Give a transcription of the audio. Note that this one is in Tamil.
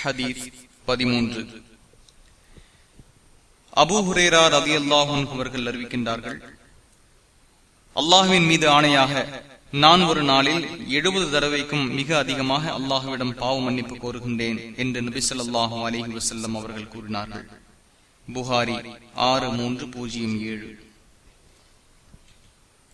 ஹதீஸ் பதிமூன்று. அபு ஹுரேரா ரதி அல்லாஹன் அவர்கள் அறிவிக்கின்றார்கள் அல்லாஹுவின் மீது ஆணையாக நான் ஒரு நாளில் எழுபது தடவைக்கும் மிக அதிகமாக அல்லாஹுவிடம் பாவ மன்னிப்பு கோருகின்றேன் என்று நபி சொல்லாஹு அலிஹி வசல்லம் அவர்கள் கூறினார்கள். புகாரி ஆறு மூன்று பூஜ்ஜியம் ஏழு.